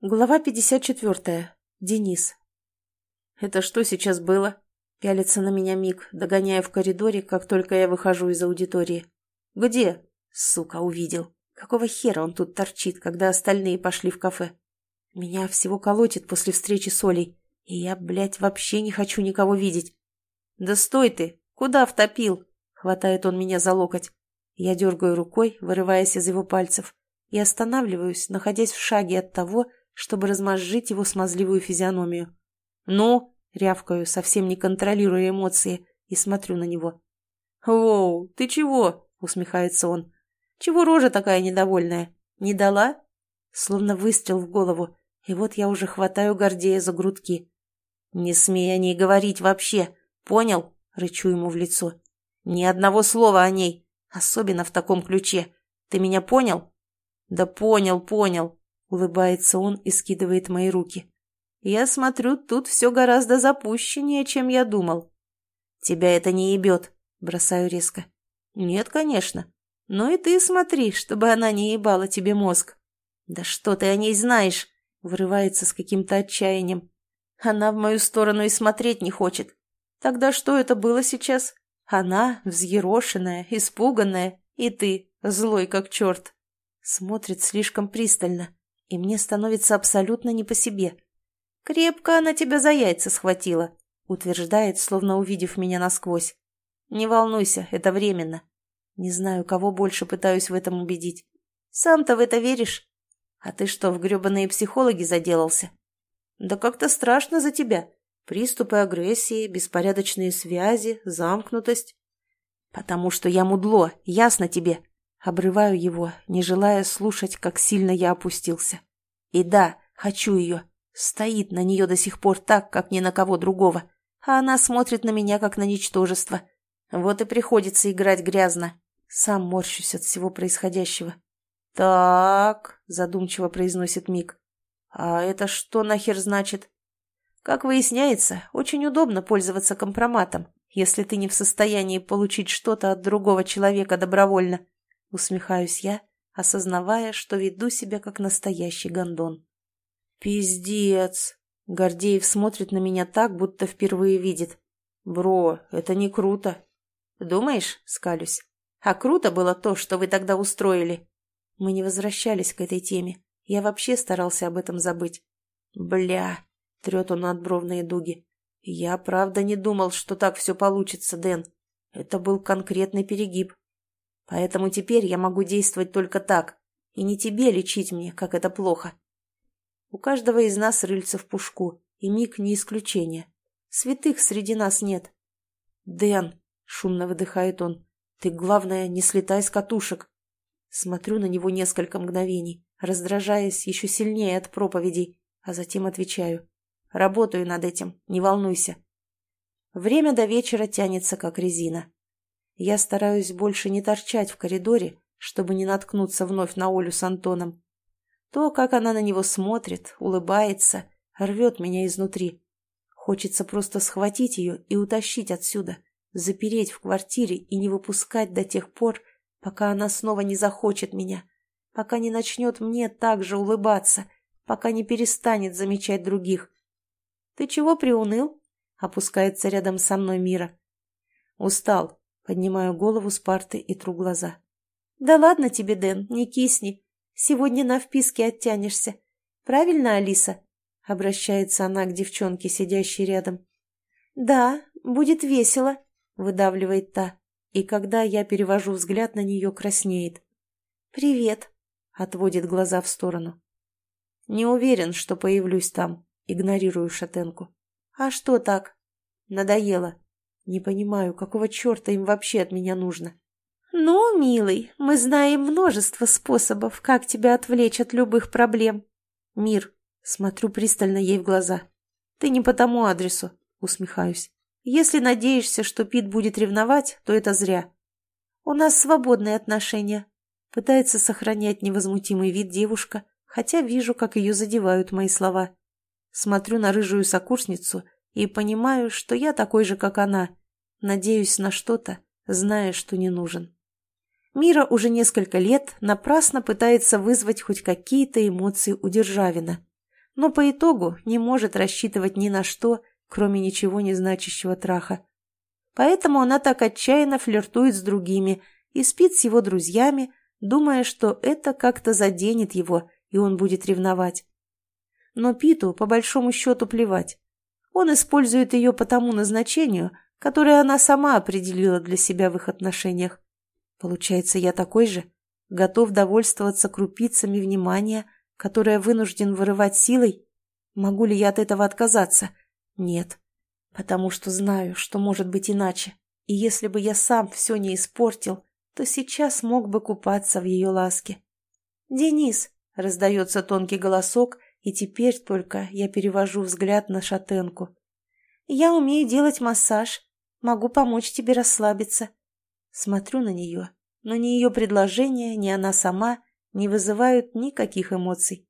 Глава 54. Денис. «Это что сейчас было?» Пялится на меня Мик, догоняя в коридоре, как только я выхожу из аудитории. «Где?» Сука, увидел. Какого хера он тут торчит, когда остальные пошли в кафе? Меня всего колотит после встречи с Олей, и я, блядь, вообще не хочу никого видеть. «Да стой ты! Куда втопил?» Хватает он меня за локоть. Я дергаю рукой, вырываясь из его пальцев, и останавливаюсь, находясь в шаге от того, чтобы размозжить его смазливую физиономию. «Ну?» — рявкаю, совсем не контролируя эмоции, и смотрю на него. «Воу, ты чего?» — усмехается он. «Чего рожа такая недовольная? Не дала?» Словно выстрел в голову, и вот я уже хватаю Гордея за грудки. «Не смей о ней говорить вообще, понял?» — рычу ему в лицо. «Ни одного слова о ней, особенно в таком ключе. Ты меня понял?» «Да понял, понял», Улыбается он и скидывает мои руки. Я смотрю, тут все гораздо запущеннее, чем я думал. Тебя это не ебет, бросаю резко. Нет, конечно. Но и ты смотри, чтобы она не ебала тебе мозг. Да что ты о ней знаешь? Вырывается с каким-то отчаянием. Она в мою сторону и смотреть не хочет. Тогда что это было сейчас? Она, взъерошенная, испуганная, и ты, злой как черт. Смотрит слишком пристально и мне становится абсолютно не по себе. «Крепко она тебя за яйца схватила», — утверждает, словно увидев меня насквозь. «Не волнуйся, это временно. Не знаю, кого больше пытаюсь в этом убедить. Сам-то в это веришь? А ты что, в гребаные психологи заделался? Да как-то страшно за тебя. Приступы агрессии, беспорядочные связи, замкнутость. Потому что я мудло, ясно тебе?» Обрываю его, не желая слушать, как сильно я опустился. И да, хочу ее. Стоит на нее до сих пор так, как ни на кого другого. А она смотрит на меня, как на ничтожество. Вот и приходится играть грязно. Сам морщусь от всего происходящего. «Так», — задумчиво произносит Мик. «А это что нахер значит?» Как выясняется, очень удобно пользоваться компроматом, если ты не в состоянии получить что-то от другого человека добровольно. Усмехаюсь я, осознавая, что веду себя как настоящий гондон. «Пиздец!» Гордеев смотрит на меня так, будто впервые видит. «Бро, это не круто!» «Думаешь?» — скалюсь. «А круто было то, что вы тогда устроили!» Мы не возвращались к этой теме. Я вообще старался об этом забыть. «Бля!» — трет он надбровные дуги. «Я правда не думал, что так все получится, Дэн. Это был конкретный перегиб. Поэтому теперь я могу действовать только так, и не тебе лечить мне, как это плохо. У каждого из нас рыльца в пушку, и миг не исключение. Святых среди нас нет. «Дэн!» — шумно выдыхает он. «Ты, главное, не слетай с катушек!» Смотрю на него несколько мгновений, раздражаясь еще сильнее от проповедей, а затем отвечаю. «Работаю над этим, не волнуйся». Время до вечера тянется, как резина. Я стараюсь больше не торчать в коридоре, чтобы не наткнуться вновь на Олю с Антоном. То, как она на него смотрит, улыбается, рвет меня изнутри. Хочется просто схватить ее и утащить отсюда, запереть в квартире и не выпускать до тех пор, пока она снова не захочет меня, пока не начнет мне так же улыбаться, пока не перестанет замечать других. «Ты чего приуныл?» — опускается рядом со мной Мира. «Устал», Поднимаю голову с парты и тру глаза. «Да ладно тебе, Дэн, не кисни. Сегодня на вписке оттянешься. Правильно, Алиса?» Обращается она к девчонке, сидящей рядом. «Да, будет весело», — выдавливает та. И когда я перевожу взгляд на нее, краснеет. «Привет», — отводит глаза в сторону. «Не уверен, что появлюсь там», — игнорирую шатенку. «А что так?» «Надоело. Не понимаю, какого черта им вообще от меня нужно. «Ну, милый, мы знаем множество способов, как тебя отвлечь от любых проблем». «Мир», — смотрю пристально ей в глаза. «Ты не по тому адресу», — усмехаюсь. «Если надеешься, что Пит будет ревновать, то это зря. У нас свободные отношения». Пытается сохранять невозмутимый вид девушка, хотя вижу, как ее задевают мои слова. Смотрю на рыжую сокурсницу и понимаю, что я такой же, как она, Надеюсь на что-то, зная, что не нужен. Мира уже несколько лет напрасно пытается вызвать хоть какие-то эмоции у Державина. но по итогу не может рассчитывать ни на что, кроме ничего не значащего траха. Поэтому она так отчаянно флиртует с другими и спит с его друзьями, думая, что это как-то заденет его, и он будет ревновать. Но Питу, по большому счету, плевать. Он использует ее по тому назначению, которое она сама определила для себя в их отношениях. Получается, я такой же? Готов довольствоваться крупицами внимания, которое вынужден вырывать силой? Могу ли я от этого отказаться? Нет. Потому что знаю, что может быть иначе. И если бы я сам все не испортил, то сейчас мог бы купаться в ее ласке. «Денис!» — раздается тонкий голосок, и теперь только я перевожу взгляд на шатенку. «Я умею делать массаж. Могу помочь тебе расслабиться». Смотрю на нее, но ни ее предложение, ни она сама не вызывают никаких эмоций.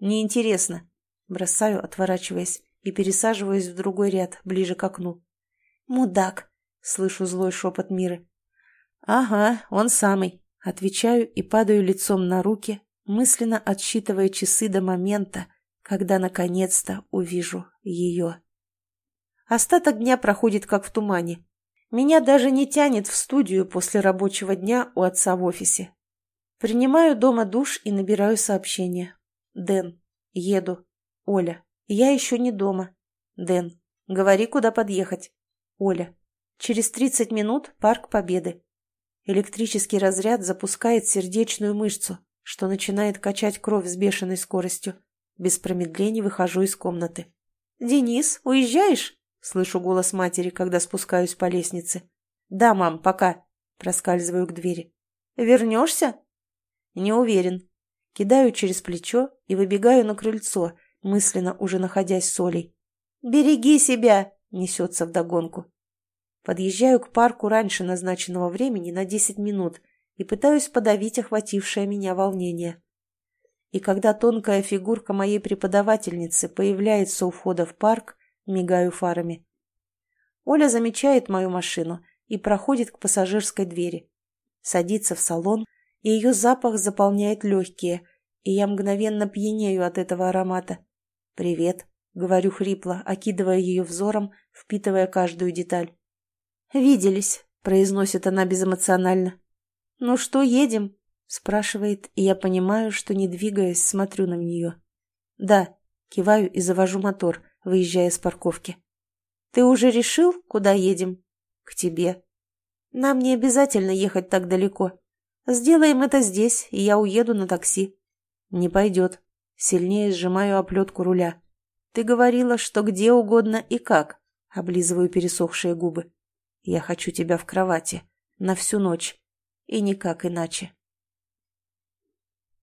«Неинтересно», — бросаю, отворачиваясь, и пересаживаюсь в другой ряд, ближе к окну. «Мудак!» — слышу злой шепот Миры. «Ага, он самый», — отвечаю и падаю лицом на руки, мысленно отсчитывая часы до момента, когда наконец-то увижу ее. Остаток дня проходит как в тумане. Меня даже не тянет в студию после рабочего дня у отца в офисе. Принимаю дома душ и набираю сообщение. Дэн. Еду. Оля. Я еще не дома. Дэн. Говори, куда подъехать. Оля. Через 30 минут парк Победы. Электрический разряд запускает сердечную мышцу, что начинает качать кровь с бешеной скоростью. Без промедлений выхожу из комнаты. «Денис, уезжаешь?» Слышу голос матери, когда спускаюсь по лестнице. «Да, мам, пока». Проскальзываю к двери. «Вернешься?» «Не уверен». Кидаю через плечо и выбегаю на крыльцо, мысленно уже находясь с Олей. «Береги себя!» — несется вдогонку. Подъезжаю к парку раньше назначенного времени на десять минут и пытаюсь подавить охватившее меня волнение. И когда тонкая фигурка моей преподавательницы появляется у входа в парк, мигаю фарами. Оля замечает мою машину и проходит к пассажирской двери. Садится в салон, и ее запах заполняет легкие, и я мгновенно пьянею от этого аромата. «Привет», — говорю хрипло, окидывая ее взором, впитывая каждую деталь. «Виделись», — произносит она безэмоционально. «Ну что, едем?» — спрашивает, и я понимаю, что, не двигаясь, смотрю на нее. «Да», — киваю и завожу мотор — выезжая с парковки. «Ты уже решил, куда едем?» «К тебе». «Нам не обязательно ехать так далеко. Сделаем это здесь, и я уеду на такси». «Не пойдет». Сильнее сжимаю оплетку руля. «Ты говорила, что где угодно и как». Облизываю пересохшие губы. «Я хочу тебя в кровати. На всю ночь. И никак иначе».